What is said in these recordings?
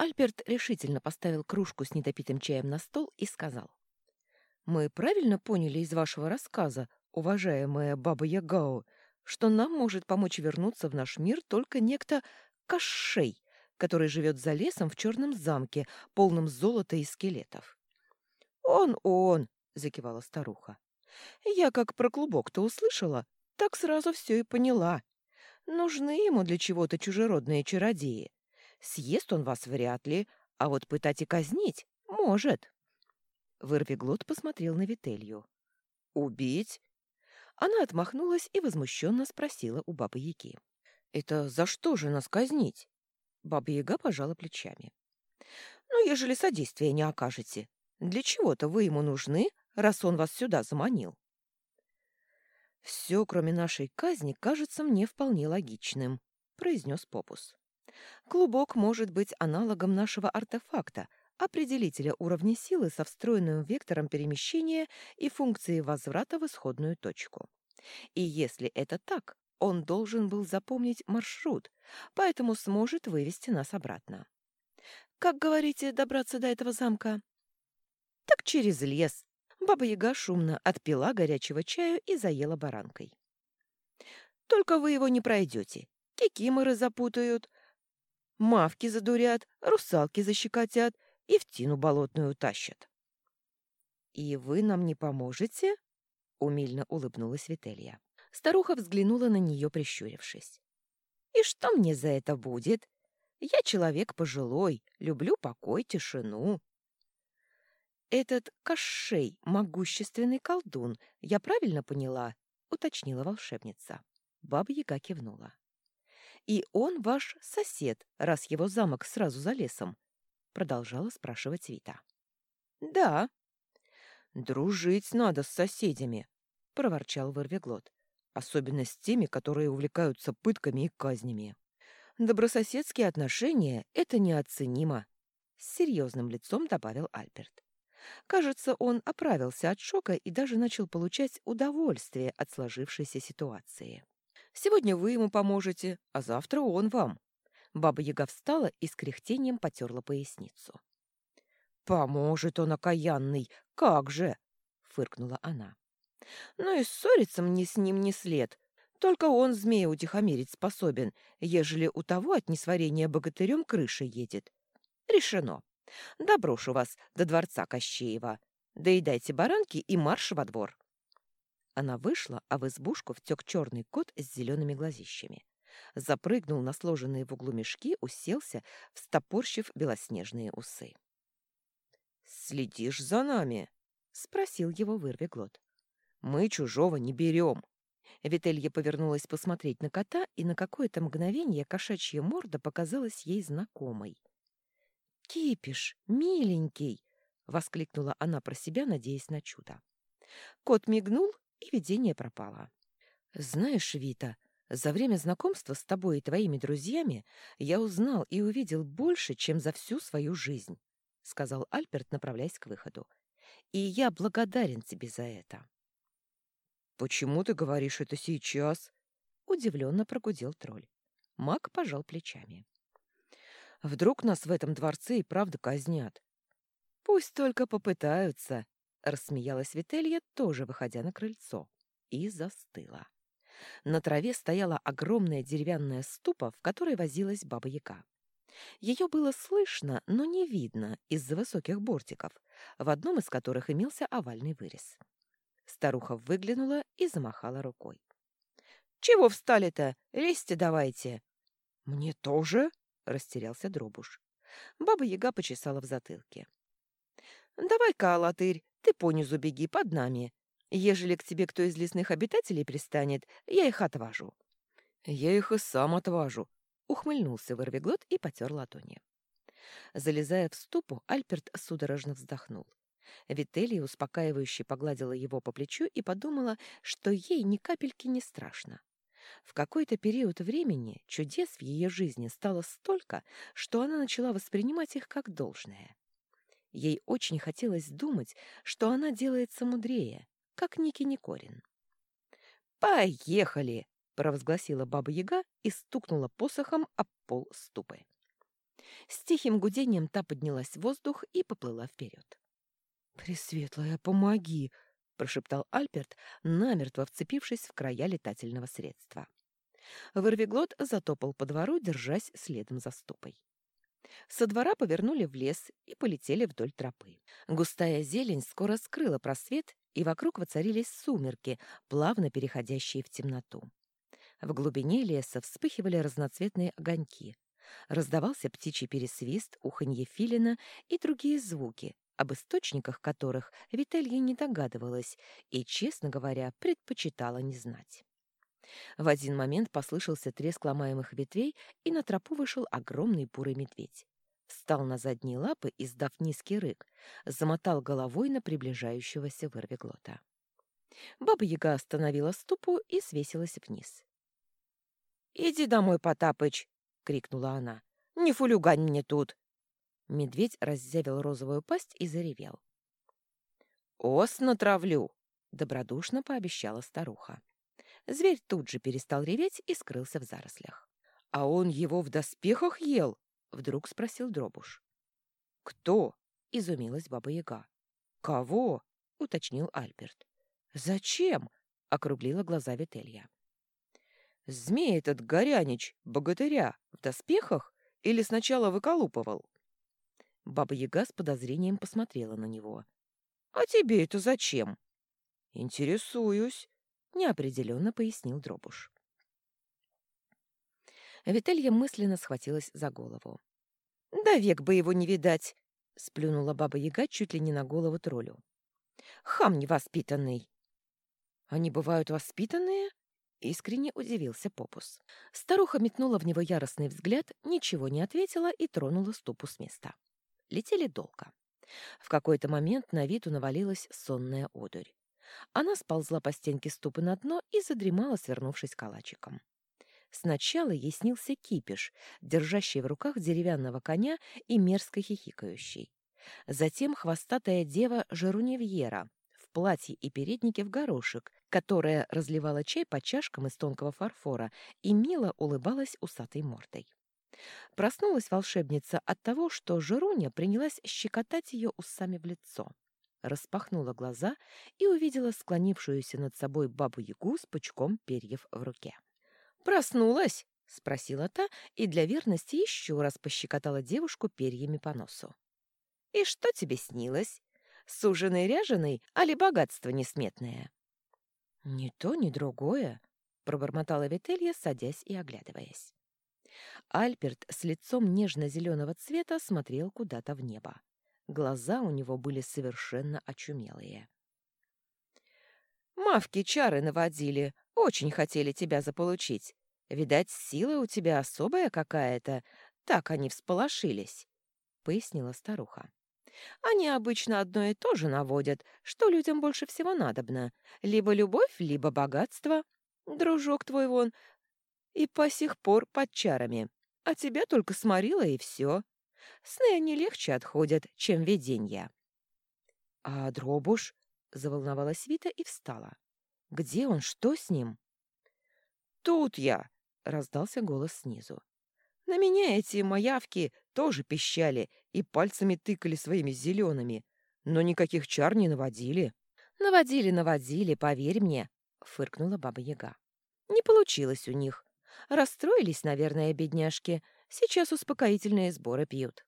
Альберт решительно поставил кружку с недопитым чаем на стол и сказал. «Мы правильно поняли из вашего рассказа, уважаемая Баба Ягао, что нам может помочь вернуться в наш мир только некто Кашей, который живет за лесом в черном замке, полном золота и скелетов. «Он, он!» — закивала старуха. «Я как про клубок-то услышала, так сразу все и поняла. Нужны ему для чего-то чужеродные чародеи. Съест он вас вряд ли, а вот пытать и казнить может». Вырвиглот посмотрел на Вителью. «Убить?» Она отмахнулась и возмущенно спросила у бабы Яки. «Это за что же нас казнить?» Баба-яга пожала плечами. «Ну, ежели содействия не окажете, для чего-то вы ему нужны, раз он вас сюда заманил?» «Все, кроме нашей казни, кажется мне вполне логичным», — произнес Попус. «Клубок может быть аналогом нашего артефакта, определителя уровня силы со встроенным вектором перемещения и функцией возврата в исходную точку. И если это так, он должен был запомнить маршрут, поэтому сможет вывести нас обратно. Как, говорите, добраться до этого замка? Так через лес. Баба-яга шумно отпила горячего чаю и заела баранкой. Только вы его не пройдете. Кикиморы запутают, мавки задурят, русалки защекотят и в тину болотную тащат. «И вы нам не поможете?» — умильно улыбнулась Вителья. Старуха взглянула на нее, прищурившись. «И что мне за это будет? Я человек пожилой, люблю покой, тишину». «Этот Кошей — могущественный колдун, я правильно поняла?» — уточнила волшебница. Баба-яга кивнула. «И он ваш сосед, раз его замок сразу за лесом?» — продолжала спрашивать Вита. «Да». «Дружить надо с соседями», — проворчал Вырвиглот особенно с теми, которые увлекаются пытками и казнями. Добрососедские отношения — это неоценимо, — с серьезным лицом добавил Альберт. Кажется, он оправился от шока и даже начал получать удовольствие от сложившейся ситуации. «Сегодня вы ему поможете, а завтра он вам». Баба-яга встала и с кряхтением потерла поясницу. «Поможет он, окаянный! Как же!» — фыркнула она. Но и ссориться мне с ним не след. Только он змея утихомирить способен, ежели у того от несварения богатырем крыша едет. Решено. Доброшу вас до дворца Кощеева. Доедайте баранки и марш во двор. Она вышла, а в избушку втек черный кот с зелеными глазищами. Запрыгнул на сложенные в углу мешки, уселся, встопорщив белоснежные усы. «Следишь за нами?» — спросил его вырвиглот. Мы чужого не берем. Вителья повернулась посмотреть на кота, и на какое-то мгновение кошачья морда показалась ей знакомой. «Кипиш, миленький!» — воскликнула она про себя, надеясь на чудо. Кот мигнул, и видение пропало. «Знаешь, Вита, за время знакомства с тобой и твоими друзьями я узнал и увидел больше, чем за всю свою жизнь», — сказал Альберт, направляясь к выходу. «И я благодарен тебе за это». «Почему ты говоришь это сейчас?» — удивленно прогудел тролль. Маг пожал плечами. «Вдруг нас в этом дворце и правда казнят?» «Пусть только попытаются», — рассмеялась Вителья, тоже выходя на крыльцо, и застыла. На траве стояла огромная деревянная ступа, в которой возилась баба-яка. Ее было слышно, но не видно из-за высоких бортиков, в одном из которых имелся овальный вырез. Старуха выглянула и замахала рукой. «Чего встали-то? Лезьте давайте!» «Мне тоже?» — растерялся Дробуш. Баба-яга почесала в затылке. «Давай-ка, Алатырь, ты понизу беги под нами. Ежели к тебе кто из лесных обитателей пристанет, я их отважу». «Я их и сам отважу», — ухмыльнулся Вырвиглот и потер ладони. Залезая в ступу, Альперт судорожно вздохнул. Вителья успокаивающе погладила его по плечу и подумала, что ей ни капельки не страшно. В какой-то период времени чудес в ее жизни стало столько, что она начала воспринимать их как должное. Ей очень хотелось думать, что она делается мудрее, как Ники Никорин. «Поехали!» — провозгласила Баба Яга и стукнула посохом об пол ступы. С тихим гудением та поднялась в воздух и поплыла вперед. «Пресветлая, помоги!» — прошептал Альберт, намертво вцепившись в края летательного средства. Вырвиглот затопал по двору, держась следом за ступой. Со двора повернули в лес и полетели вдоль тропы. Густая зелень скоро скрыла просвет, и вокруг воцарились сумерки, плавно переходящие в темноту. В глубине леса вспыхивали разноцветные огоньки. Раздавался птичий пересвист, уханье филина и другие звуки, об источниках которых Вителья не догадывалась и, честно говоря, предпочитала не знать. В один момент послышался треск ломаемых ветвей, и на тропу вышел огромный бурый медведь. Встал на задние лапы, издав низкий рык, замотал головой на приближающегося вырвиглота. Баба-яга остановила ступу и свесилась вниз. «Иди домой, Потапыч!» — крикнула она. «Не фулюгань мне тут!» Медведь раззявил розовую пасть и заревел. «Ос натравлю!» — добродушно пообещала старуха. Зверь тут же перестал реветь и скрылся в зарослях. «А он его в доспехах ел?» — вдруг спросил Дробуш. «Кто?» — изумилась Баба-Яга. «Кого?» — уточнил Альберт. «Зачем?» — округлила глаза Вителья. «Змей этот Горянич, богатыря, в доспехах или сначала выколупывал?» Баба-Яга с подозрением посмотрела на него. «А тебе это зачем?» «Интересуюсь», — неопределенно пояснил Дробуш. Вителья мысленно схватилась за голову. «Да век бы его не видать!» — сплюнула баба-яга чуть ли не на голову троллю. «Хам невоспитанный!» «Они бывают воспитанные?» — искренне удивился Попус. Старуха метнула в него яростный взгляд, ничего не ответила и тронула ступу с места. Летели долго. В какой-то момент на Виту навалилась сонная одурь. Она сползла по стенке ступы на дно и задремала, свернувшись калачиком. Сначала ей снился кипиш, держащий в руках деревянного коня и мерзко хихикающий. Затем хвостатая дева Жеруневьера в платье и переднике в горошек, которая разливала чай по чашкам из тонкого фарфора и мило улыбалась усатой мордой. Проснулась волшебница от того, что Жеруня принялась щекотать ее усами в лицо. Распахнула глаза и увидела склонившуюся над собой бабу-ягу с пучком перьев в руке. «Проснулась?» — спросила та и для верности еще раз пощекотала девушку перьями по носу. «И что тебе снилось? Суженый ряженый, али богатство несметное?» «Ни то, ни другое», — пробормотала Вителья, садясь и оглядываясь. Альберт с лицом нежно-зеленого цвета смотрел куда-то в небо. Глаза у него были совершенно очумелые. «Мавки чары наводили, очень хотели тебя заполучить. Видать, сила у тебя особая какая-то, так они всполошились», — пояснила старуха. «Они обычно одно и то же наводят, что людям больше всего надобно. Либо любовь, либо богатство. Дружок твой вон и по сих пор под чарами, а тебя только сморила и все. Сны они легче отходят, чем виденья». «А дробуш?» — заволновалась Вита и встала. Где он? Что с ним? Тут я, раздался голос снизу. На меня эти маявки тоже пищали и пальцами тыкали своими зелеными, но никаких чар не наводили. Наводили, наводили, поверь мне, фыркнула баба Яга. Не получилось у них. Расстроились, наверное, бедняжки. Сейчас успокоительные сборы пьют.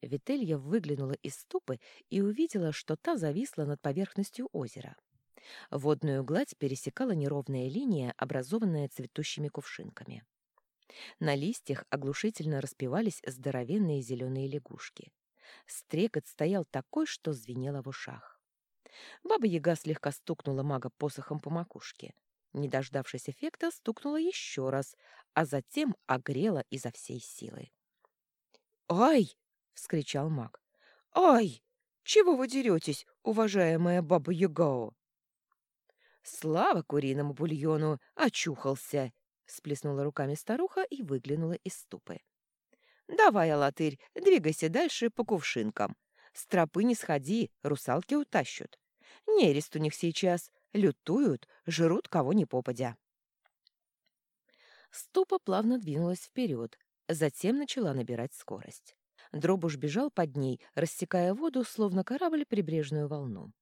Вителья выглянула из ступы и увидела, что та зависла над поверхностью озера. Водную гладь пересекала неровная линия, образованная цветущими кувшинками. На листьях оглушительно распевались здоровенные зеленые лягушки. Стрекот стоял такой, что звенело в ушах. Баба-яга слегка стукнула мага посохом по макушке. Не дождавшись эффекта, стукнула еще раз, а затем огрела изо всей силы. «Ай!» — вскричал маг. «Ай! Чего вы деретесь, уважаемая баба-ягао?» «Слава куриному бульону! Очухался!» — сплеснула руками старуха и выглянула из ступы. «Давай, Алатырь, двигайся дальше по кувшинкам. С тропы не сходи, русалки утащут. Нерест у них сейчас, лютуют, жрут кого ни попадя». Ступа плавно двинулась вперед, затем начала набирать скорость. Дробуш бежал под ней, рассекая воду, словно корабль прибрежную волну.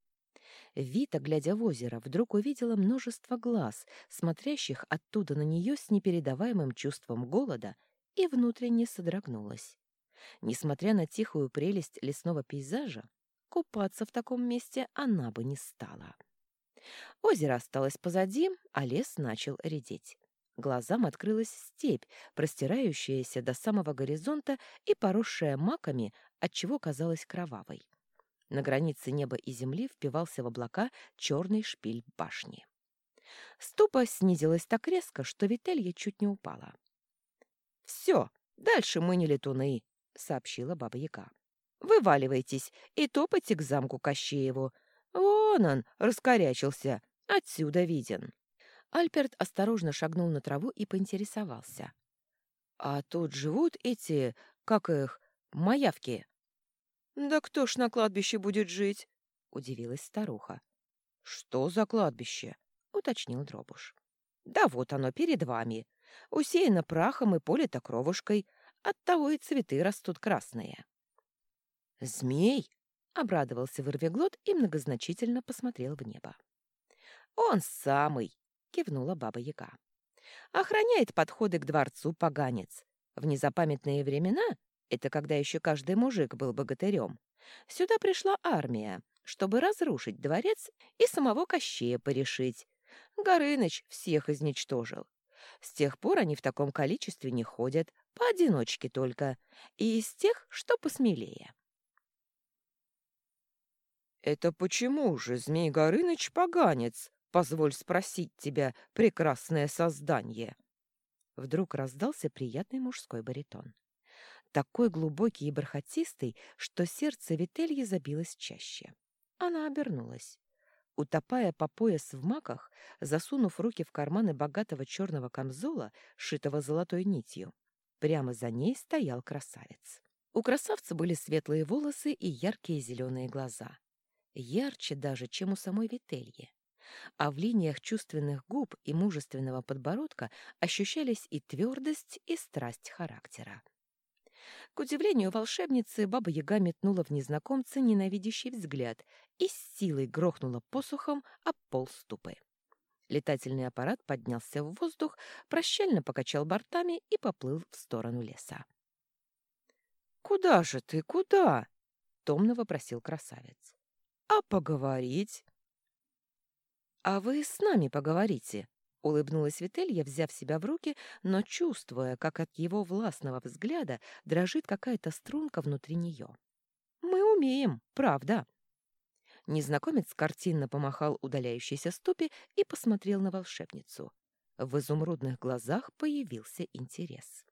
Вита, глядя в озеро, вдруг увидела множество глаз, смотрящих оттуда на нее с непередаваемым чувством голода, и внутренне содрогнулась. Несмотря на тихую прелесть лесного пейзажа, купаться в таком месте она бы не стала. Озеро осталось позади, а лес начал редеть. Глазам открылась степь, простирающаяся до самого горизонта и поросшая маками, отчего казалась кровавой. На границе неба и земли впивался в облака черный шпиль башни. Ступа снизилась так резко, что Вителья чуть не упала. «Все, дальше мы не летуны», — сообщила Баба Яга. «Вываливайтесь и топайте к замку Кощееву. Вон он, раскорячился, отсюда виден». Альперт осторожно шагнул на траву и поинтересовался. «А тут живут эти, как их, маявки?» «Да кто ж на кладбище будет жить?» — удивилась старуха. «Что за кладбище?» — уточнил Дробуш. «Да вот оно перед вами. Усеяно прахом и полито кровушкой. Оттого и цветы растут красные». «Змей?» — обрадовался вырвиглот и многозначительно посмотрел в небо. «Он самый!» — кивнула баба-яга. «Охраняет подходы к дворцу поганец. В незапамятные времена это когда еще каждый мужик был богатырем, сюда пришла армия, чтобы разрушить дворец и самого Кощея порешить. Горыныч всех изничтожил. С тех пор они в таком количестве не ходят, поодиночке только, и из тех, что посмелее. «Это почему же Змей Горыныч поганец? Позволь спросить тебя, прекрасное создание!» Вдруг раздался приятный мужской баритон такой глубокий и бархатистый, что сердце Вительи забилось чаще. Она обернулась. Утопая по пояс в маках, засунув руки в карманы богатого черного камзола, шитого золотой нитью, прямо за ней стоял красавец. У красавца были светлые волосы и яркие зеленые глаза. Ярче даже, чем у самой Вительи. А в линиях чувственных губ и мужественного подбородка ощущались и твердость, и страсть характера. К удивлению волшебницы, Баба-Яга метнула в незнакомца ненавидящий взгляд и с силой грохнула посохом об пол ступы. Летательный аппарат поднялся в воздух, прощально покачал бортами и поплыл в сторону леса. «Куда же ты, куда?» — томно вопросил красавец. «А поговорить?» «А вы с нами поговорите», Улыбнулась Вителья, взяв себя в руки, но чувствуя, как от его властного взгляда дрожит какая-то струнка внутри нее. «Мы умеем, правда!» Незнакомец картинно помахал удаляющейся ступе и посмотрел на волшебницу. В изумрудных глазах появился интерес.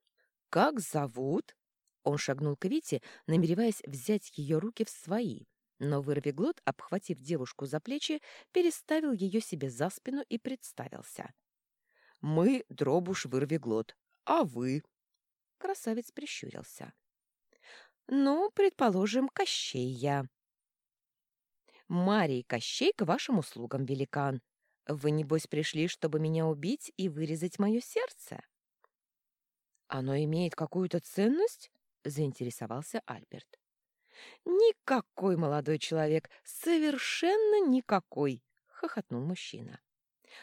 «Как зовут?» Он шагнул к Вите, намереваясь взять ее руки в свои, но вырвиглот, обхватив девушку за плечи, переставил ее себе за спину и представился. «Мы — дробуш вырвиглот, а вы?» Красавец прищурился. «Ну, предположим, Кощей я». «Марий Кощей к вашим услугам, великан. Вы, небось, пришли, чтобы меня убить и вырезать мое сердце?» «Оно имеет какую-то ценность?» — заинтересовался Альберт. «Никакой молодой человек, совершенно никакой!» — хохотнул мужчина.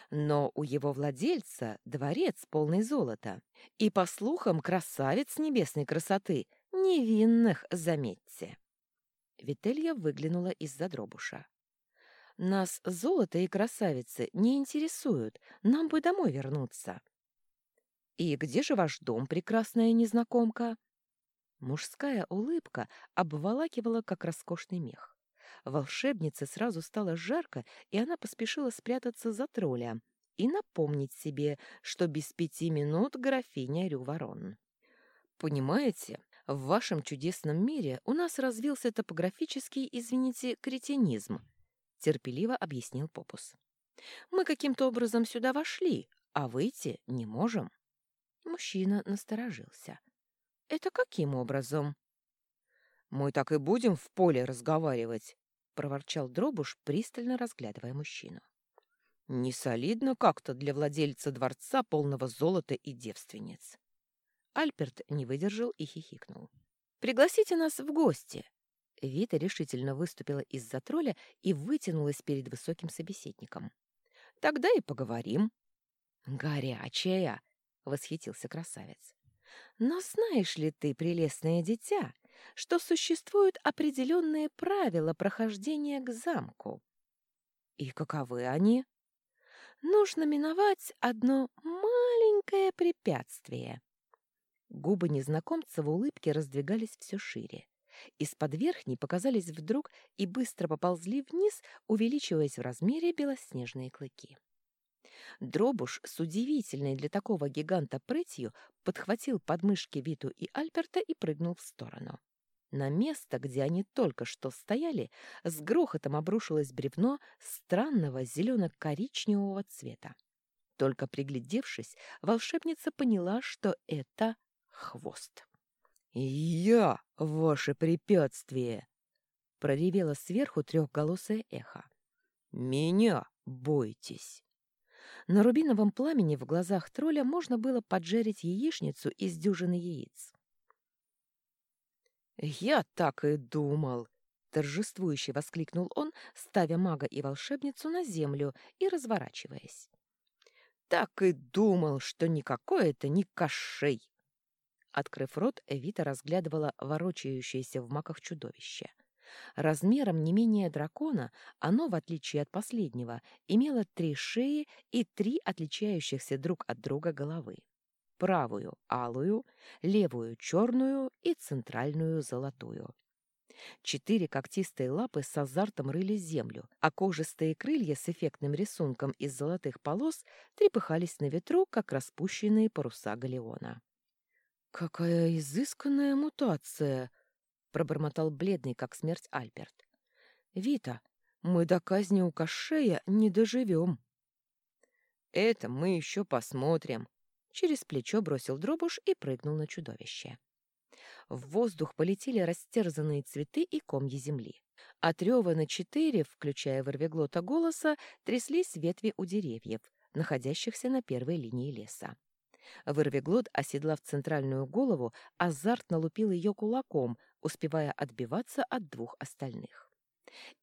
«Но у его владельца дворец полный золота, и, по слухам, красавец небесной красоты, невинных, заметьте!» Вителья выглянула из-за дробуша. «Нас золото и красавицы не интересуют, нам бы домой вернуться». «И где же ваш дом, прекрасная незнакомка?» Мужская улыбка обволакивала, как роскошный мех. Волшебнице сразу стало жарко, и она поспешила спрятаться за тролля и напомнить себе, что без пяти минут графиня Рюворон. «Понимаете, в вашем чудесном мире у нас развился топографический, извините, кретинизм», — терпеливо объяснил Попус. «Мы каким-то образом сюда вошли, а выйти не можем». Мужчина насторожился. «Это каким образом?» «Мы так и будем в поле разговаривать», — проворчал Дробуш, пристально разглядывая мужчину. «Не солидно как-то для владельца дворца полного золота и девственниц». Альперт не выдержал и хихикнул. «Пригласите нас в гости!» Вита решительно выступила из-за тролля и вытянулась перед высоким собеседником. «Тогда и поговорим». «Горячая!» — восхитился красавец. «Но знаешь ли ты, прелестное дитя, что существуют определенные правила прохождения к замку?» «И каковы они?» «Нужно миновать одно маленькое препятствие». Губы незнакомца в улыбке раздвигались все шире. Из-под верхней показались вдруг и быстро поползли вниз, увеличиваясь в размере белоснежные клыки. Дробуш с удивительной для такого гиганта прытью подхватил подмышки Виту и Альберта и прыгнул в сторону. На место, где они только что стояли, с грохотом обрушилось бревно странного зелено-коричневого цвета. Только приглядевшись, волшебница поняла, что это хвост. «Я ваше препятствие!» — проревело сверху трехголосое эхо. «Меня бойтесь!» На рубиновом пламени в глазах тролля можно было поджарить яичницу из дюжины яиц. «Я так и думал!» — торжествующе воскликнул он, ставя мага и волшебницу на землю и разворачиваясь. «Так и думал, что никакой это не кошей!» Открыв рот, Эвита разглядывала ворочающееся в маках чудовище — Размером не менее дракона, оно, в отличие от последнего, имело три шеи и три отличающихся друг от друга головы. Правую — алую, левую — черную и центральную — золотую. Четыре когтистые лапы с азартом рыли землю, а кожистые крылья с эффектным рисунком из золотых полос трепыхались на ветру, как распущенные паруса галеона. «Какая изысканная мутация!» Пробормотал бледный, как смерть Альберт. «Вита, мы до казни у Кашея не доживем». «Это мы еще посмотрим», — через плечо бросил дробуш и прыгнул на чудовище. В воздух полетели растерзанные цветы и комья земли. От рева на четыре, включая ворвеглота голоса, тряслись ветви у деревьев, находящихся на первой линии леса. Вырвиглот, оседлав центральную голову, азартно лупил ее кулаком, успевая отбиваться от двух остальных.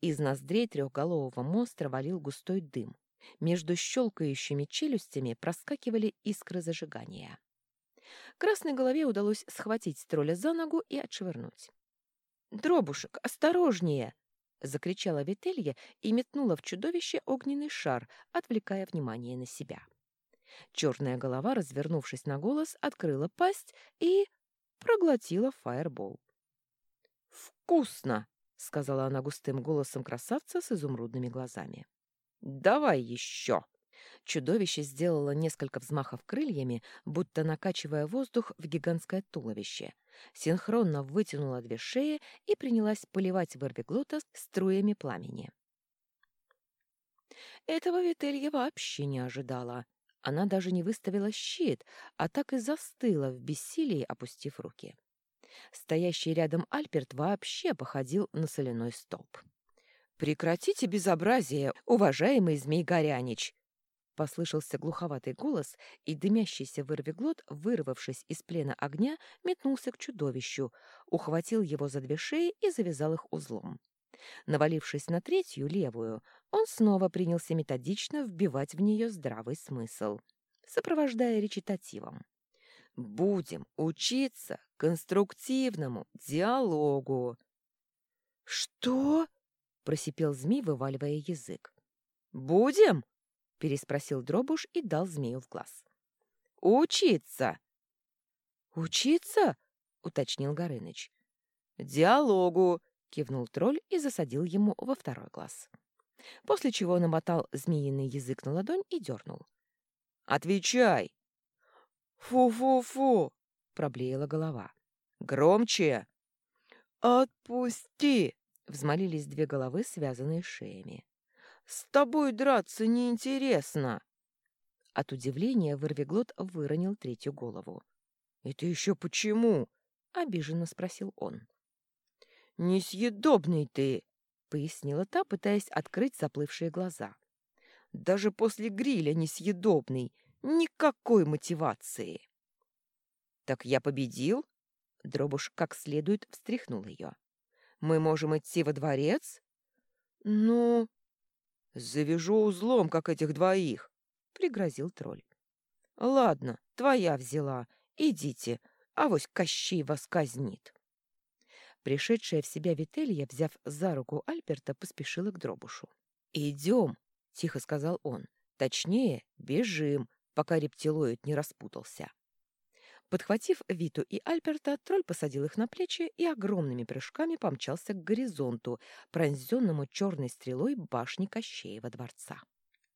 Из ноздрей трехголового монстра валил густой дым. Между щелкающими челюстями проскакивали искры зажигания. Красной голове удалось схватить тролля за ногу и отшвырнуть. «Дробушек, осторожнее!» — закричала Вителья и метнула в чудовище огненный шар, отвлекая внимание на себя. Черная голова, развернувшись на голос, открыла пасть и проглотила фаербол. «Вкусно!» — сказала она густым голосом красавца с изумрудными глазами. «Давай еще!» Чудовище сделало несколько взмахов крыльями, будто накачивая воздух в гигантское туловище. Синхронно вытянула две шеи и принялась поливать Барбиглота струями пламени. Этого Вителья вообще не ожидала. Она даже не выставила щит, а так и застыла в бессилии, опустив руки. Стоящий рядом Альберт вообще походил на соляной столб. «Прекратите безобразие, уважаемый Змей Горянич!» Послышался глуховатый голос, и дымящийся вырвиглот, вырвавшись из плена огня, метнулся к чудовищу, ухватил его за две шеи и завязал их узлом. Навалившись на третью, левую, он снова принялся методично вбивать в нее здравый смысл, сопровождая речитативом. «Будем учиться конструктивному диалогу». «Что?» — просипел змей, вываливая язык. «Будем?» — переспросил Дробуш и дал змею в глаз. «Учиться!» «Учиться?» — уточнил Горыныч. «Диалогу!» — кивнул тролль и засадил ему во второй глаз после чего намотал змеиный язык на ладонь и дернул. «Отвечай!» «Фу-фу-фу!» — проблеяла голова. «Громче!» «Отпусти!» — взмолились две головы, связанные шеями. «С тобой драться неинтересно!» От удивления Вырвиглот выронил третью голову. «Это еще почему?» — обиженно спросил он. «Несъедобный ты!» пояснила та, пытаясь открыть заплывшие глаза. «Даже после гриля несъедобный. Никакой мотивации!» Так я победил? Дробуш как следует встряхнул ее. Мы можем идти во дворец? Ну, завяжу узлом, как этих двоих, пригрозил тролль. Ладно, твоя взяла. Идите, авось Кощей вас казнит. Пришедшая в себя Вителья, взяв за руку Альберта, поспешила к дробушу. «Идем», — тихо сказал он. «Точнее, бежим, пока рептилоид не распутался». Подхватив Виту и Альберта, тролль посадил их на плечи и огромными прыжками помчался к горизонту, пронзенному черной стрелой башни Кощеева дворца.